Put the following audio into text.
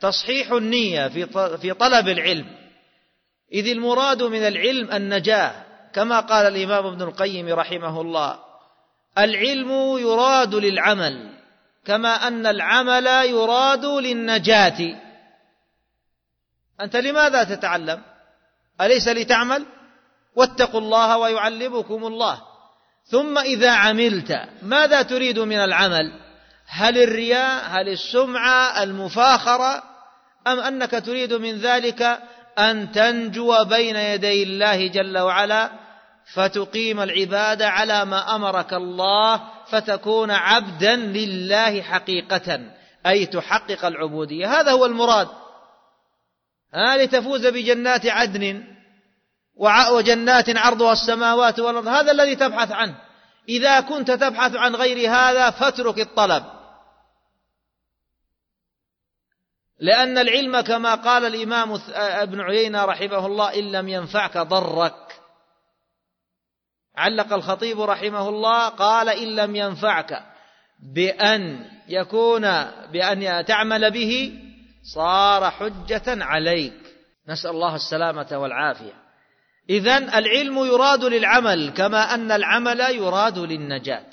تصحيح النية في طلب العلم. إذ المراد من العلم النجاة كما قال الإمام ابن القيم رحمه الله العلم يراد للعمل كما أن العمل يراد للنجاة. أنت لماذا تتعلم؟ أليس لتعمل؟ واتقوا الله ويعلمكم الله. ثم إذا عملت ماذا تريد من العمل؟ هل الرياء هل السمعة المفاخرة؟ أم أنك تريد من ذلك أن تنجو بين يدي الله جل وعلا فتقيم العبادة على ما أمرك الله فتكون عبدا لله حقيقة أي تحقق العبودية. هذا هو المراد. ها لتفوز بجنات عدن وجنات عرضها السماوات والأرض. هذا الذي تبحث عنه. إذا كنت تبحث عن غير هذا فاترك الطلب. لأن العلم كما قال الإمام ابن عيينة رحمه الله إن لم ينفعك ضرك. علق الخطيب رحمه الله قال إن لم ينفعك بأن يكون بأن تعمل به صار حجة عليك. نسأل الله السلامة والعافية. إذا العلم يراد للعمل كما أن العمل يراد للنجاة.